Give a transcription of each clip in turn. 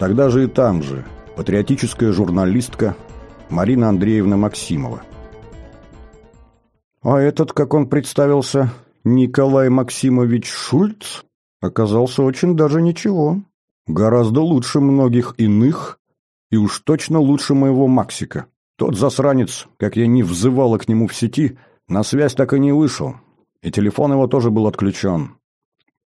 Тогда же и там же патриотическая журналистка Марина Андреевна Максимова. А этот, как он представился, Николай Максимович Шульц, оказался очень даже ничего. Гораздо лучше многих иных и уж точно лучше моего Максика. Тот засранец, как я не взывала к нему в сети, на связь так и не вышел, и телефон его тоже был отключен.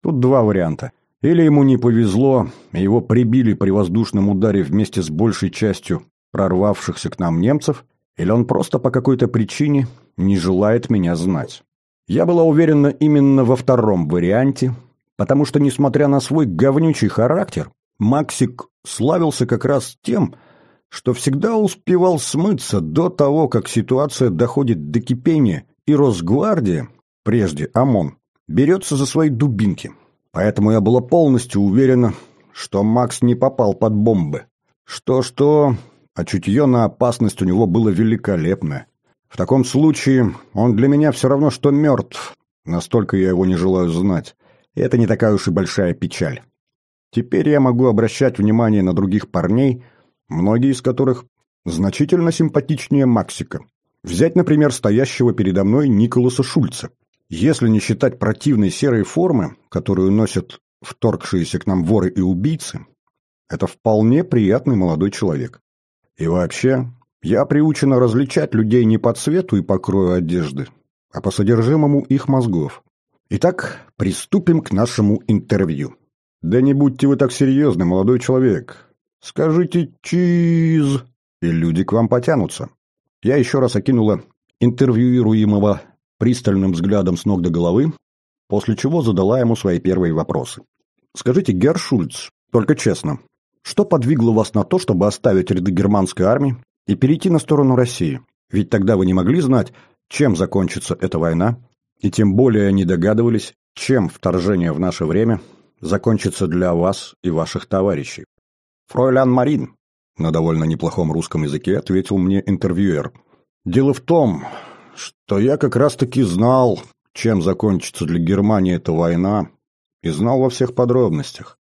Тут два варианта. Или ему не повезло, его прибили при воздушном ударе вместе с большей частью прорвавшихся к нам немцев, или он просто по какой-то причине не желает меня знать. Я была уверена именно во втором варианте, потому что, несмотря на свой говнючий характер, Максик славился как раз тем, что всегда успевал смыться до того, как ситуация доходит до кипения, и Росгвардия, прежде ОМОН, берется за свои дубинки. Поэтому я была полностью уверена, что Макс не попал под бомбы. Что-что, а чутье на опасность у него было великолепное. В таком случае он для меня все равно, что мертв. Настолько я его не желаю знать. И это не такая уж и большая печаль. Теперь я могу обращать внимание на других парней, многие из которых значительно симпатичнее Максика. Взять, например, стоящего передо мной Николаса Шульца. Если не считать противной серой формы, которую носят вторгшиеся к нам воры и убийцы, это вполне приятный молодой человек. И вообще, я приучена различать людей не по цвету и покрою одежды, а по содержимому их мозгов. Итак, приступим к нашему интервью. Да не будьте вы так серьезны, молодой человек. Скажите «чиз», и люди к вам потянутся. Я еще раз окинула интервьюируемого пристальным взглядом с ног до головы, после чего задала ему свои первые вопросы. «Скажите, Герр Шульц, только честно, что подвигло вас на то, чтобы оставить ряды германской армии и перейти на сторону России? Ведь тогда вы не могли знать, чем закончится эта война, и тем более не догадывались, чем вторжение в наше время закончится для вас и ваших товарищей. «Фройлян Марин», — на довольно неплохом русском языке ответил мне интервьюер. «Дело в том, что я как раз-таки знал, чем закончится для Германии эта война, и знал во всех подробностях.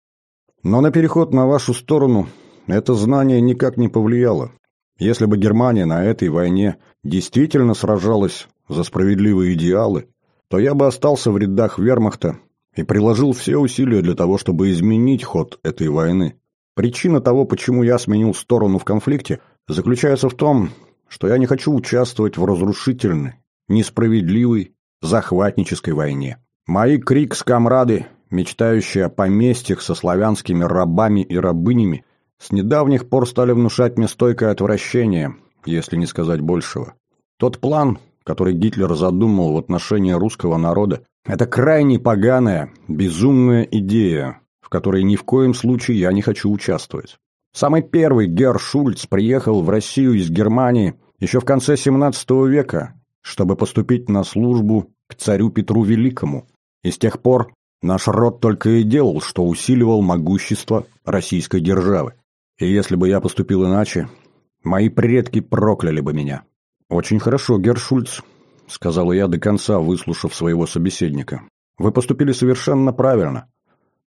Но на переход на вашу сторону это знание никак не повлияло. Если бы Германия на этой войне действительно сражалась за справедливые идеалы, то я бы остался в рядах вермахта и приложил все усилия для того, чтобы изменить ход этой войны. Причина того, почему я сменил сторону в конфликте, заключается в том, что я не хочу участвовать в разрушительной, несправедливой, захватнической войне. Мои крикс-камрады, мечтающие о поместьях со славянскими рабами и рабынями, с недавних пор стали внушать мне стойкое отвращение, если не сказать большего. Тот план, который Гитлер задумал в отношении русского народа, это крайне поганая, безумная идея, в которой ни в коем случае я не хочу участвовать. Самый первый Герр Шульц приехал в Россию из Германии еще в конце XVII века, чтобы поступить на службу к царю Петру Великому. И с тех пор наш род только и делал, что усиливал могущество российской державы. И если бы я поступил иначе, мои предки прокляли бы меня. «Очень хорошо, Гершульц», — сказала я до конца, выслушав своего собеседника. «Вы поступили совершенно правильно,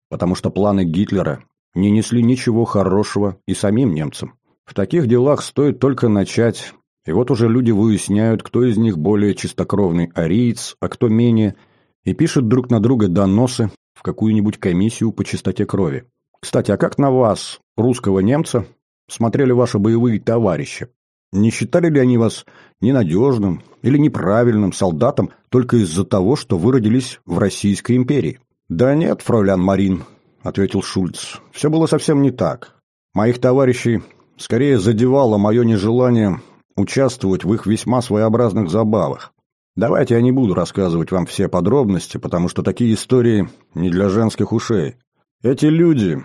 потому что планы Гитлера не несли ничего хорошего и самим немцам. В таких делах стоит только начать, и вот уже люди выясняют, кто из них более чистокровный ариец, а кто менее, и пишут друг на друга доносы в какую-нибудь комиссию по чистоте крови. Кстати, а как на вас, русского немца, смотрели ваши боевые товарищи? Не считали ли они вас ненадежным или неправильным солдатом только из-за того, что вы родились в Российской империи? Да нет, фройлян Марин, — ответил Шульц. «Все было совсем не так. Моих товарищей скорее задевало мое нежелание участвовать в их весьма своеобразных забавах. Давайте я не буду рассказывать вам все подробности, потому что такие истории не для женских ушей. Эти люди,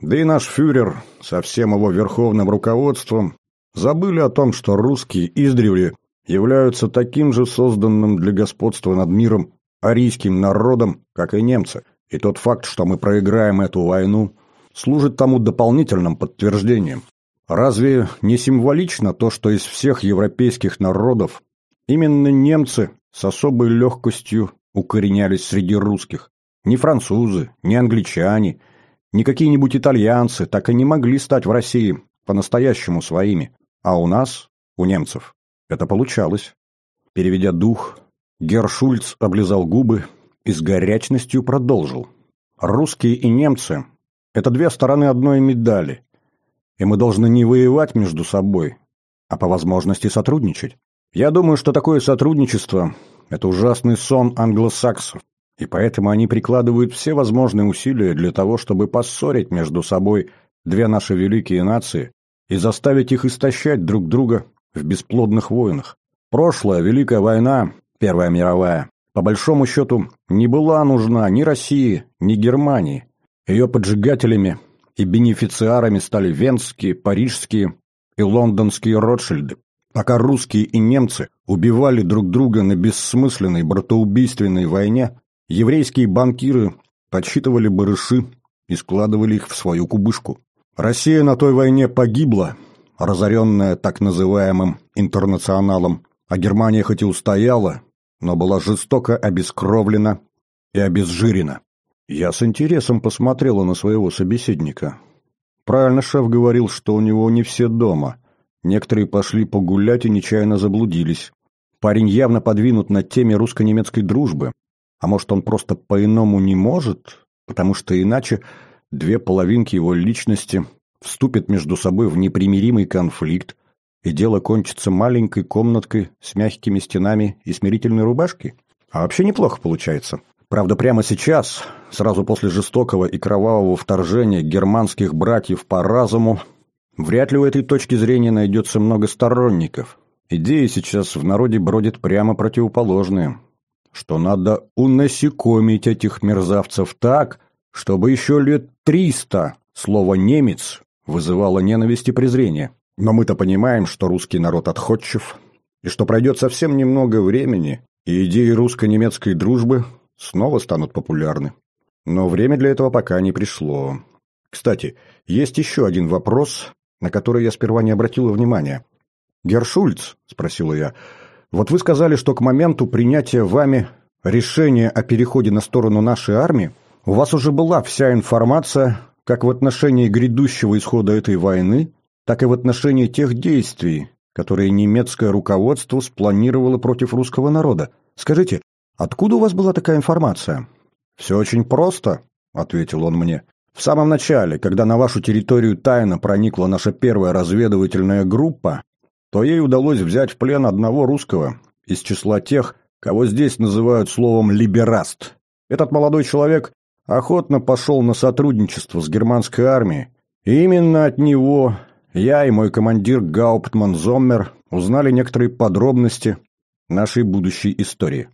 да и наш фюрер со всем его верховным руководством, забыли о том, что русские издревле являются таким же созданным для господства над миром арийским народом, как и немцы. И тот факт, что мы проиграем эту войну, служит тому дополнительным подтверждением. Разве не символично то, что из всех европейских народов именно немцы с особой легкостью укоренялись среди русских? Ни французы, ни англичане, ни какие-нибудь итальянцы так и не могли стать в России по-настоящему своими. А у нас, у немцев, это получалось. Переведя дух, Гершульц облизал губы и с горячностью продолжил. Русские и немцы – это две стороны одной медали, и мы должны не воевать между собой, а по возможности сотрудничать. Я думаю, что такое сотрудничество – это ужасный сон англосаксов, и поэтому они прикладывают все возможные усилия для того, чтобы поссорить между собой две наши великие нации и заставить их истощать друг друга в бесплодных войнах. Прошлая Великая война, Первая мировая, по большому счету, не была нужна ни России, ни Германии. Ее поджигателями и бенефициарами стали венские, парижские и лондонские Ротшильды. Пока русские и немцы убивали друг друга на бессмысленной братоубийственной войне, еврейские банкиры подсчитывали барыши и складывали их в свою кубышку. Россия на той войне погибла, разоренная так называемым интернационалом, а Германия хоть и устояла, но была жестоко обескровлена и обезжирена. Я с интересом посмотрела на своего собеседника. Правильно шеф говорил, что у него не все дома. Некоторые пошли погулять и нечаянно заблудились. Парень явно подвинут на теме русско-немецкой дружбы. А может, он просто по-иному не может, потому что иначе две половинки его личности вступят между собой в непримиримый конфликт, и дело кончится маленькой комнаткой с мягкими стенами и смирительной рубашкой? А вообще неплохо получается. Правда, прямо сейчас, сразу после жестокого и кровавого вторжения германских братьев по разуму, вряд ли у этой точки зрения найдется много сторонников. Идеи сейчас в народе бродят прямо противоположные. Что надо унасекомить этих мерзавцев так, чтобы еще лет триста слово «немец» вызывало ненависть и презрение. Но мы-то понимаем, что русский народ отходчив, и что пройдет совсем немного времени, и идеи русско-немецкой дружбы снова станут популярны. Но время для этого пока не пришло. Кстати, есть еще один вопрос, на который я сперва не обратила внимания. «Гершульц», — спросила я, — «вот вы сказали, что к моменту принятия вами решения о переходе на сторону нашей армии у вас уже была вся информация как в отношении грядущего исхода этой войны, так и в отношении тех действий, которые немецкое руководство спланировало против русского народа. Скажите, откуда у вас была такая информация? «Все очень просто», — ответил он мне. «В самом начале, когда на вашу территорию тайно проникла наша первая разведывательная группа, то ей удалось взять в плен одного русского из числа тех, кого здесь называют словом «либераст». Этот молодой человек охотно пошел на сотрудничество с германской армией, и именно от него я и мой командир Гауптман Зоммер узнали некоторые подробности нашей будущей истории.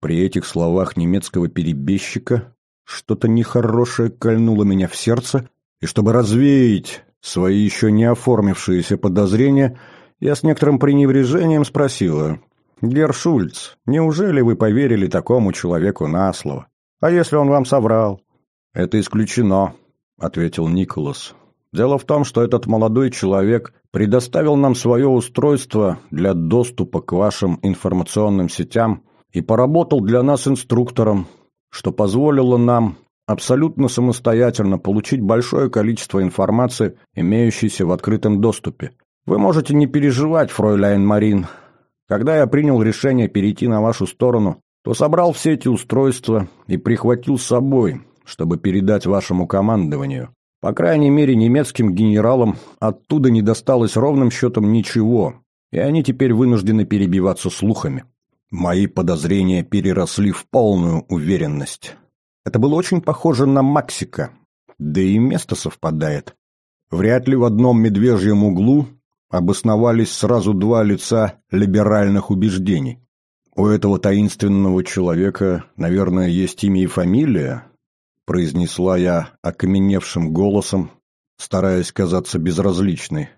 При этих словах немецкого перебежчика что-то нехорошее кольнуло меня в сердце, и чтобы развеять свои еще не оформившиеся подозрения, я с некоторым пренебрежением спросила, «Гершульц, неужели вы поверили такому человеку на слово? А если он вам соврал?» «Это исключено», — ответил Николас. Дело в том, что этот молодой человек предоставил нам свое устройство для доступа к вашим информационным сетям и поработал для нас инструктором, что позволило нам абсолютно самостоятельно получить большое количество информации, имеющейся в открытом доступе. Вы можете не переживать, фройляйн Марин. Когда я принял решение перейти на вашу сторону, то собрал все эти устройства и прихватил с собой, чтобы передать вашему командованию. По крайней мере, немецким генералам оттуда не досталось ровным счетом ничего, и они теперь вынуждены перебиваться слухами. Мои подозрения переросли в полную уверенность. Это было очень похоже на Максика, да и место совпадает. Вряд ли в одном медвежьем углу обосновались сразу два лица либеральных убеждений. У этого таинственного человека, наверное, есть имя и фамилия, — произнесла я окаменевшим голосом, стараясь казаться безразличной.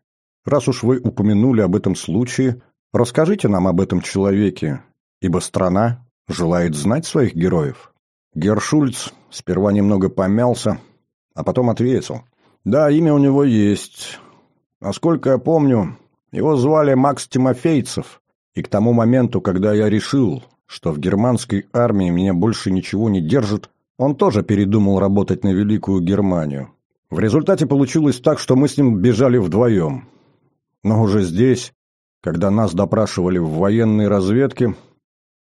«Раз уж вы упомянули об этом случае, расскажите нам об этом человеке, ибо страна желает знать своих героев». Гершульц сперва немного помялся, а потом ответил. «Да, имя у него есть. Насколько я помню, его звали Макс Тимофейцев, и к тому моменту, когда я решил, что в германской армии меня больше ничего не держит, он тоже передумал работать на Великую Германию. В результате получилось так, что мы с ним бежали вдвоем. Но уже здесь, когда нас допрашивали в военной разведке,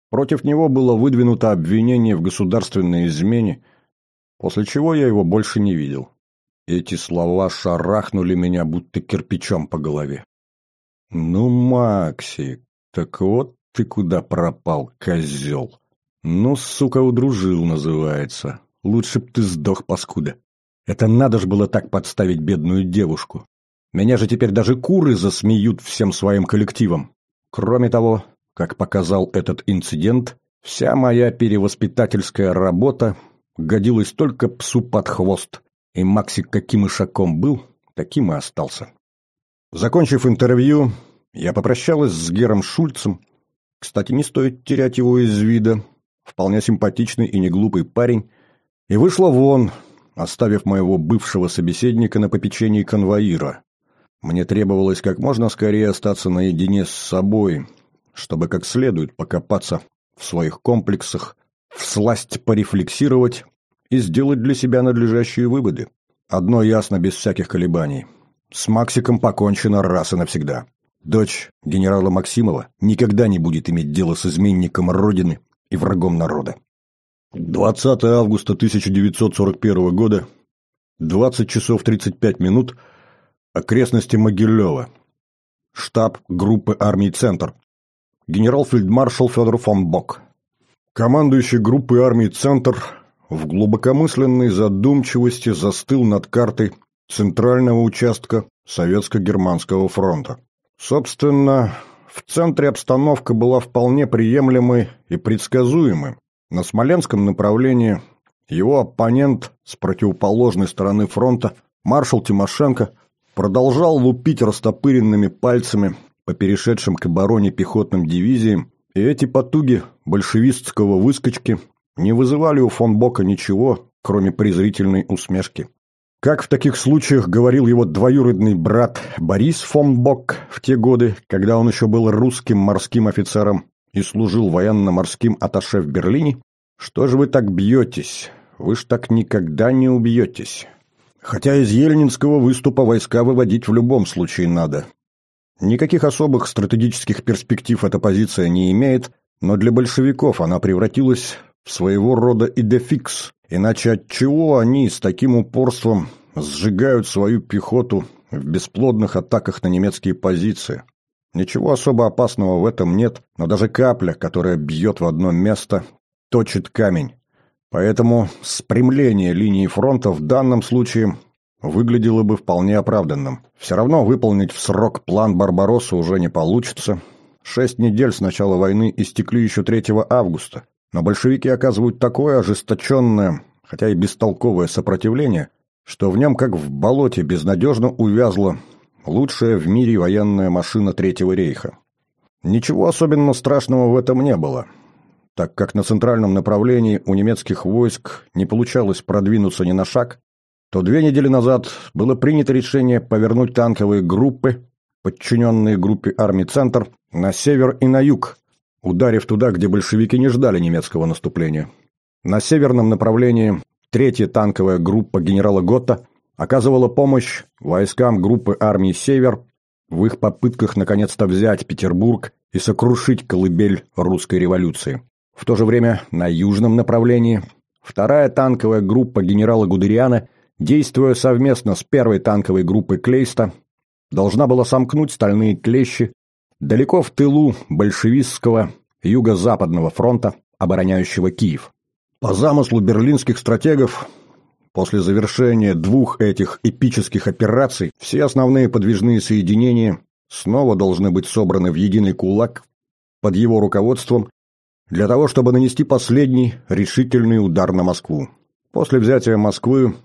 против него было выдвинуто обвинение в государственной измене, после чего я его больше не видел. Эти слова шарахнули меня будто кирпичом по голове. «Ну, Макси, так вот ты куда пропал, козел!» «Ну, сука, удружил, называется. Лучше б ты сдох, паскуда. Это надо ж было так подставить бедную девушку. Меня же теперь даже куры засмеют всем своим коллективом. Кроме того, как показал этот инцидент, вся моя перевоспитательская работа годилась только псу под хвост, и Максик каким ишаком был, таким и остался. Закончив интервью, я попрощалась с Гером Шульцем. Кстати, не стоит терять его из вида. Вполне симпатичный и неглупый парень. И вышла вон, оставив моего бывшего собеседника на попечении конвоира. Мне требовалось как можно скорее остаться наедине с собой, чтобы как следует покопаться в своих комплексах, всласть порефлексировать и сделать для себя надлежащие выводы. Одно ясно без всяких колебаний. С Максиком покончено раз и навсегда. Дочь генерала Максимова никогда не будет иметь дело с изменником Родины и врагом народа. 20 августа 1941 года, 20 часов 35 минут, окрестности Могилева. Штаб группы армий «Центр». Генерал-фельдмаршал Федор фон Бок. Командующий группой армий «Центр» в глубокомысленной задумчивости застыл над картой центрального участка Советско-Германского фронта. Собственно, в центре обстановка была вполне приемлемой и предсказуемой. На Смоленском направлении его оппонент с противоположной стороны фронта, маршал Тимошенко, продолжал лупить растопыренными пальцами по перешедшим к обороне пехотным дивизиям, и эти потуги большевистского выскочки не вызывали у фон Бока ничего, кроме презрительной усмешки. Как в таких случаях говорил его двоюродный брат Борис фон Бок в те годы, когда он еще был русским морским офицером и служил военно-морским атташе в Берлине, «Что же вы так бьетесь? Вы ж так никогда не убьетесь. Хотя из Ельнинского выступа войска выводить в любом случае надо. Никаких особых стратегических перспектив эта позиция не имеет, но для большевиков она превратилась своего рода идефикс, иначе от чего они с таким упорством сжигают свою пехоту в бесплодных атаках на немецкие позиции? Ничего особо опасного в этом нет, но даже капля, которая бьет в одно место, точит камень. Поэтому спрямление линии фронта в данном случае выглядело бы вполне оправданным. Все равно выполнить в срок план Барбаросса уже не получится. Шесть недель с начала войны истекли еще 3 августа, но большевики оказывают такое ожесточенное, хотя и бестолковое сопротивление, что в нем, как в болоте, безнадежно увязла лучшая в мире военная машина Третьего рейха. Ничего особенно страшного в этом не было, так как на центральном направлении у немецких войск не получалось продвинуться ни на шаг, то две недели назад было принято решение повернуть танковые группы, подчиненные группе армий «Центр», на север и на юг, ударив туда, где большевики не ждали немецкого наступления. На северном направлении третья танковая группа генерала Готта оказывала помощь войскам группы армии «Север» в их попытках наконец-то взять Петербург и сокрушить колыбель русской революции. В то же время на южном направлении вторая танковая группа генерала Гудериана, действуя совместно с первой танковой группой Клейста, должна была сомкнуть стальные клещи далеко в тылу большевистского юго-западного фронта, обороняющего Киев. По замыслу берлинских стратегов, после завершения двух этих эпических операций, все основные подвижные соединения снова должны быть собраны в единый кулак под его руководством для того, чтобы нанести последний решительный удар на Москву. После взятия Москвы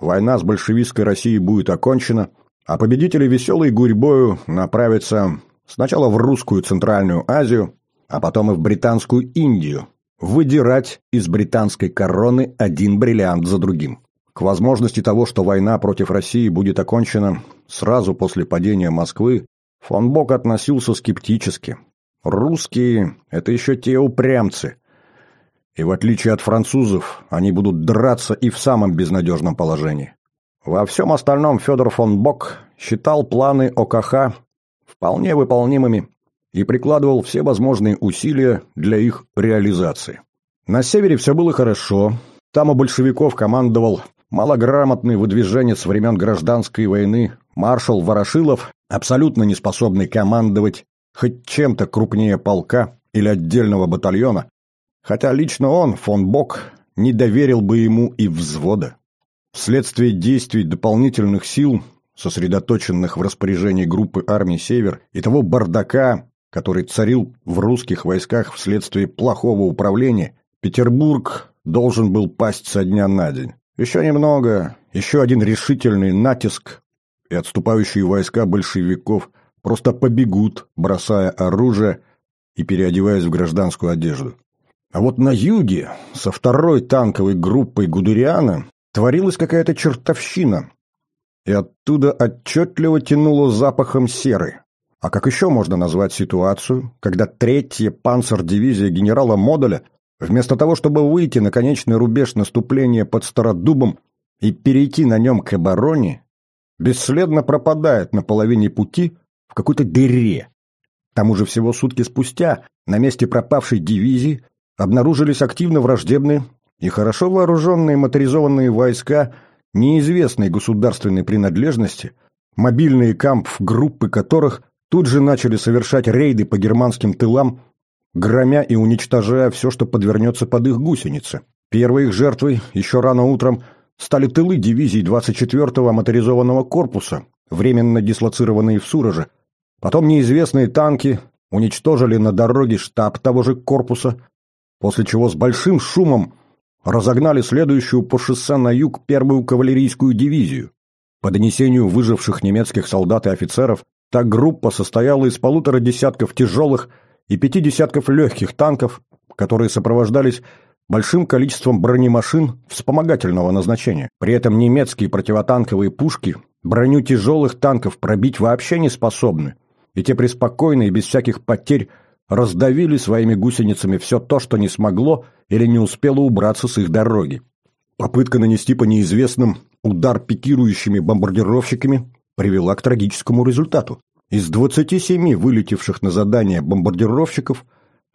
война с большевистской Россией будет окончена, а победители веселой гурьбою направятся сначала в русскую Центральную Азию, а потом и в британскую Индию, выдирать из британской короны один бриллиант за другим. К возможности того, что война против России будет окончена сразу после падения Москвы, фон Бок относился скептически. Русские – это еще те упрямцы. И в отличие от французов, они будут драться и в самом безнадежном положении. Во всем остальном Федор фон Бок считал планы ОКХ вполне выполнимыми и прикладывал все возможные усилия для их реализации. На севере все было хорошо, там у большевиков командовал малограмотный выдвиженец времен гражданской войны маршал Ворошилов, абсолютно не способный командовать хоть чем-то крупнее полка или отдельного батальона, хотя лично он, фон Бок, не доверил бы ему и взвода. Вследствие действий дополнительных сил, сосредоточенных в распоряжении группы армий «Север» и того бардака, который царил в русских войсках вследствие плохого управления, Петербург должен был пасть со дня на день. Еще немного, еще один решительный натиск, и отступающие войска большевиков просто побегут, бросая оружие и переодеваясь в гражданскую одежду. А вот на юге, со второй танковой группой Гудериана, творилась какая-то чертовщина, и оттуда отчетливо тянуло запахом серы. А как еще можно назвать ситуацию, когда третья панцердивизия генерала Модуля, вместо того, чтобы выйти на конечный рубеж наступления под Стародубом и перейти на нем к обороне, бесследно пропадает на половине пути в какой-то дыре. К тому же всего сутки спустя на месте пропавшей дивизии обнаружились активно враждебные и хорошо вооруженные моторизованные войска неизвестной государственной принадлежности, мобильные кампф-группы которых тут же начали совершать рейды по германским тылам, громя и уничтожая все, что подвернется под их гусеницы. Первой их жертвой еще рано утром стали тылы дивизий 24-го моторизованного корпуса, временно дислоцированные в Суроже. Потом неизвестные танки уничтожили на дороге штаб того же корпуса, после чего с большим шумом разогнали следующую по шоссе на юг первую кавалерийскую дивизию. По донесению выживших немецких солдат и офицеров, та группа состояла из полутора десятков тяжелых и пяти десятков легких танков, которые сопровождались большим количеством бронемашин вспомогательного назначения. При этом немецкие противотанковые пушки броню тяжелых танков пробить вообще не способны, и те преспокойно и без всяких потерь раздавили своими гусеницами все то, что не смогло или не успело убраться с их дороги. Попытка нанести по неизвестным удар пикирующими бомбардировщиками привела к трагическому результату. Из 27 вылетевших на задание бомбардировщиков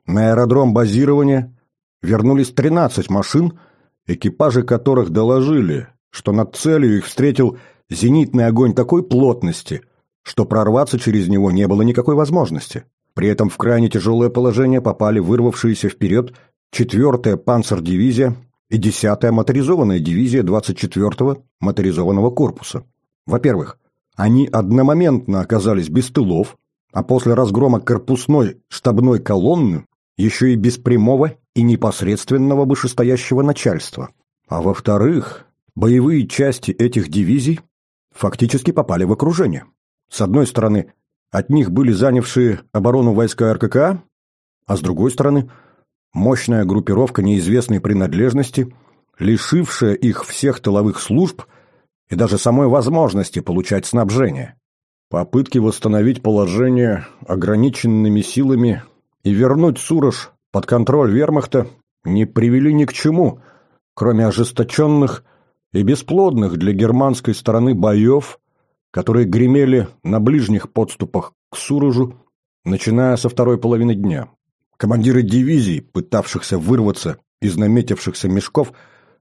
на аэродром базирования вернулись 13 машин, экипажи которых доложили, что над целью их встретил зенитный огонь такой плотности, что прорваться через него не было никакой возможности. При этом в крайне тяжелое положение попали вырвавшиеся вперед 4-я панцердивизия и 10-я моторизованная дивизия 24-го моторизованного корпуса. Во-первых, они одномоментно оказались без тылов, а после разгрома корпусной штабной колонны еще и без прямого и непосредственного вышестоящего начальства. А во-вторых, боевые части этих дивизий фактически попали в окружение. С одной стороны, от них были занявшие оборону войска РККА, а с другой стороны – мощная группировка неизвестной принадлежности, лишившая их всех тыловых служб и даже самой возможности получать снабжение. Попытки восстановить положение ограниченными силами и вернуть Сурож под контроль вермахта не привели ни к чему, кроме ожесточенных и бесплодных для германской стороны боев которые гремели на ближних подступах к Суружу, начиная со второй половины дня. Командиры дивизий, пытавшихся вырваться из наметившихся мешков,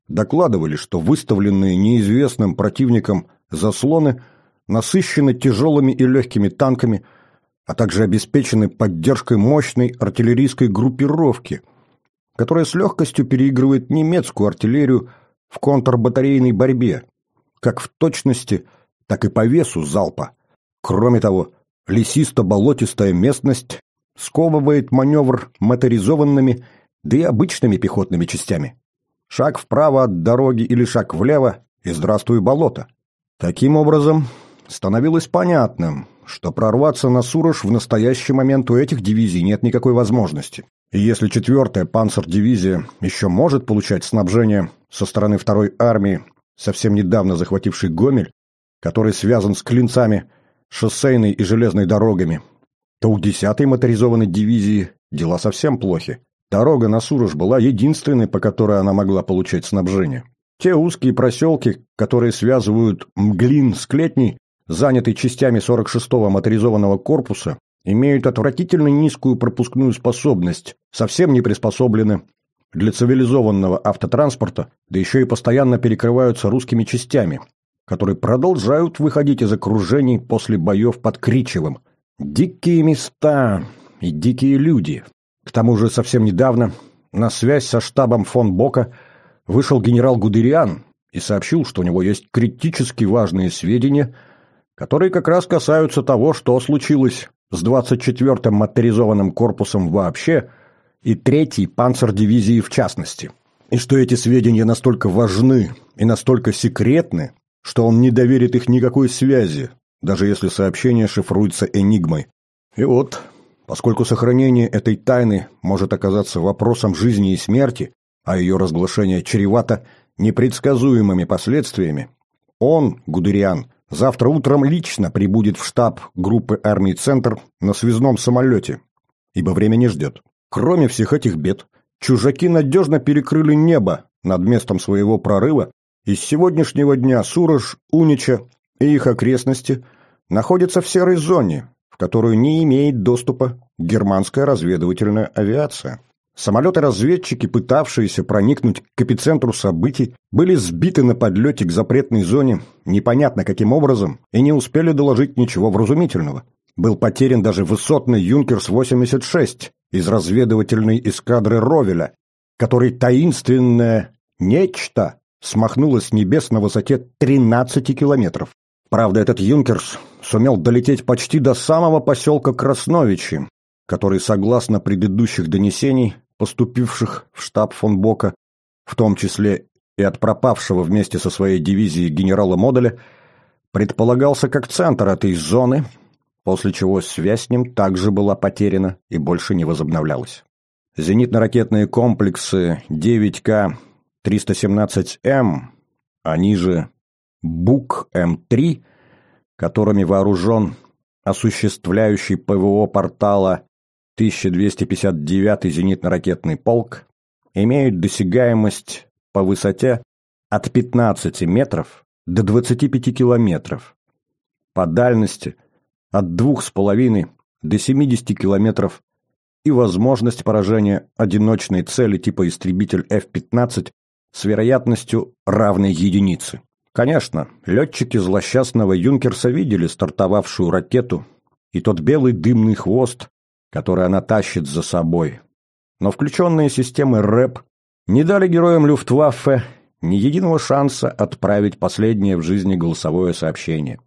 докладывали, что выставленные неизвестным противником заслоны насыщены тяжелыми и легкими танками, а также обеспечены поддержкой мощной артиллерийской группировки, которая с легкостью переигрывает немецкую артиллерию в контрбатарейной борьбе, как в точности – так и по весу залпа. Кроме того, лесисто-болотистая местность сковывает маневр моторизованными, да и обычными пехотными частями. Шаг вправо от дороги или шаг влево, и здравствуй болото. Таким образом, становилось понятным, что прорваться на Сурож в настоящий момент у этих дивизий нет никакой возможности. И если четвертая панцердивизия еще может получать снабжение со стороны второй армии, совсем недавно захватившей Гомель, который связан с клинцами, шоссейной и железной дорогами, то у 10-й моторизованной дивизии дела совсем плохи. Дорога на Сурож была единственной, по которой она могла получать снабжение. Те узкие проселки, которые связывают Мглин с Клетней, занятый частями 46-го моторизованного корпуса, имеют отвратительно низкую пропускную способность, совсем не приспособлены для цивилизованного автотранспорта, да еще и постоянно перекрываются русскими частями, которые продолжают выходить из окружений после боев под Кричевым. Дикие места и дикие люди. К тому же совсем недавно на связь со штабом фон Бока вышел генерал Гудериан и сообщил, что у него есть критически важные сведения, которые как раз касаются того, что случилось с 24-м моторизованным корпусом вообще и 3-й панцердивизией в частности. И что эти сведения настолько важны и настолько секретны, что он не доверит их никакой связи, даже если сообщение шифруется энигмой. И вот, поскольку сохранение этой тайны может оказаться вопросом жизни и смерти, а ее разглашение чревато непредсказуемыми последствиями, он, Гудериан, завтра утром лично прибудет в штаб группы армий «Центр» на связном самолете, ибо время не ждет. Кроме всех этих бед, чужаки надежно перекрыли небо над местом своего прорыва, и с сегодняшнего дня Сурож, Унича и их окрестности находятся в серой зоне, в которую не имеет доступа германская разведывательная авиация. Самолеты-разведчики, пытавшиеся проникнуть к эпицентру событий, были сбиты на подлете к запретной зоне непонятно каким образом и не успели доложить ничего вразумительного. Был потерян даже высотный «Юнкерс-86» из разведывательной эскадры Ровеля, который таинственное «нечто» смахнуло с небес на высоте 13 километров. Правда, этот «Юнкерс» сумел долететь почти до самого поселка Красновичи, который, согласно предыдущих донесений, поступивших в штаб фон Бока, в том числе и от пропавшего вместе со своей дивизией генерала Моделя, предполагался как центр этой зоны, после чего связь с ним также была потеряна и больше не возобновлялась. Зенитно-ракетные комплексы 9К-317М, они же БУК-М3, которыми вооружен осуществляющий ПВО портала 1259-й зенитно-ракетный полк имеют досягаемость по высоте от 15 метров до 25 километров, по дальности от 2,5 до 70 километров и возможность поражения одиночной цели типа истребитель F-15 с вероятностью равной единице. Конечно, летчики злосчастного Юнкерса видели стартовавшую ракету и тот белый дымный хвост, который она тащит за собой. Но включенные системы РЭП не дали героям Люфтваффе ни единого шанса отправить последнее в жизни голосовое сообщение.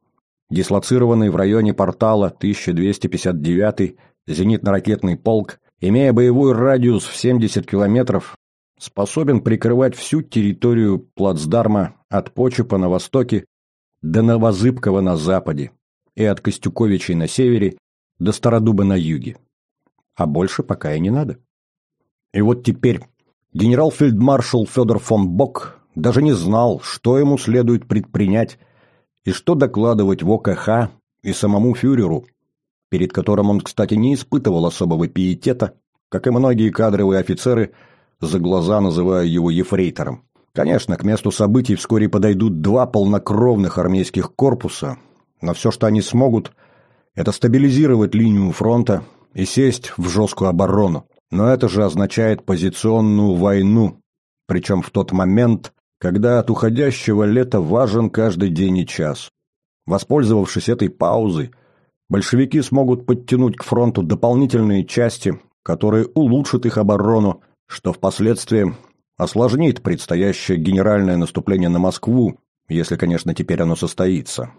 Дислоцированный в районе портала 1259 зенитно-ракетный полк, имея боевой радиус в 70 километров, способен прикрывать всю территорию плацдарма от Почепа на востоке до Новозыбкова на западе и от Костюковичей на севере до Стародуба на юге а больше пока и не надо. И вот теперь генерал-фельдмаршал Федор фон Бок даже не знал, что ему следует предпринять и что докладывать в ОКХ и самому фюреру, перед которым он, кстати, не испытывал особого пиетета, как и многие кадровые офицеры, за глаза называя его ефрейтором. Конечно, к месту событий вскоре подойдут два полнокровных армейских корпуса, но все, что они смогут, это стабилизировать линию фронта и сесть в жесткую оборону. Но это же означает позиционную войну, причем в тот момент, когда от уходящего лета важен каждый день и час. Воспользовавшись этой паузой, большевики смогут подтянуть к фронту дополнительные части, которые улучшат их оборону, что впоследствии осложнит предстоящее генеральное наступление на Москву, если, конечно, теперь оно состоится.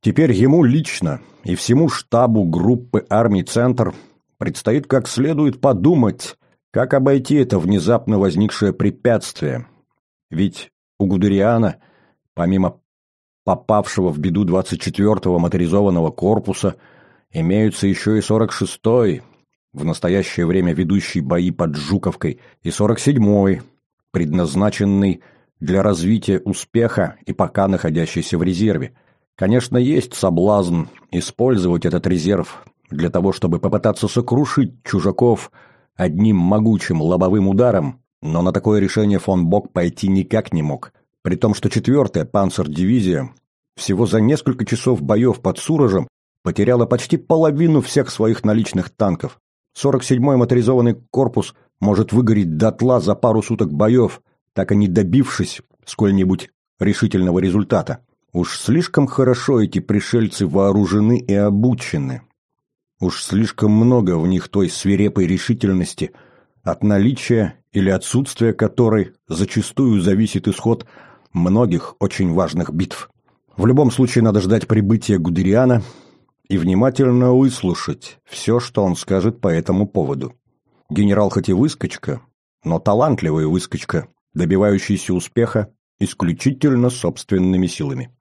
Теперь ему лично и всему штабу группы армий «Центр» предстоит как следует подумать, как обойти это внезапно возникшее препятствие. Ведь у Гудериана, помимо попавшего в беду 24-го моторизованного корпуса, имеются еще и 46-й, в настоящее время ведущий бои под Жуковкой, и 47-й, предназначенный для развития успеха и пока находящийся в резерве. Конечно, есть соблазн использовать этот резерв для того, чтобы попытаться сокрушить чужаков одним могучим лобовым ударом, но на такое решение фон Бок пойти никак не мог. При том, что четвертая панцердивизия всего за несколько часов боев под Суражем потеряла почти половину всех своих наличных танков. 47-й моторизованный корпус может выгореть дотла за пару суток боев, так и не добившись сколь-нибудь решительного результата. Уж слишком хорошо эти пришельцы вооружены и обучены. Уж слишком много в них той свирепой решительности, от наличия или отсутствия которой зачастую зависит исход многих очень важных битв. В любом случае надо ждать прибытия Гудериана и внимательно выслушать все, что он скажет по этому поводу. Генерал хоть и выскочка, но талантливая выскочка, добивающийся успеха исключительно собственными силами.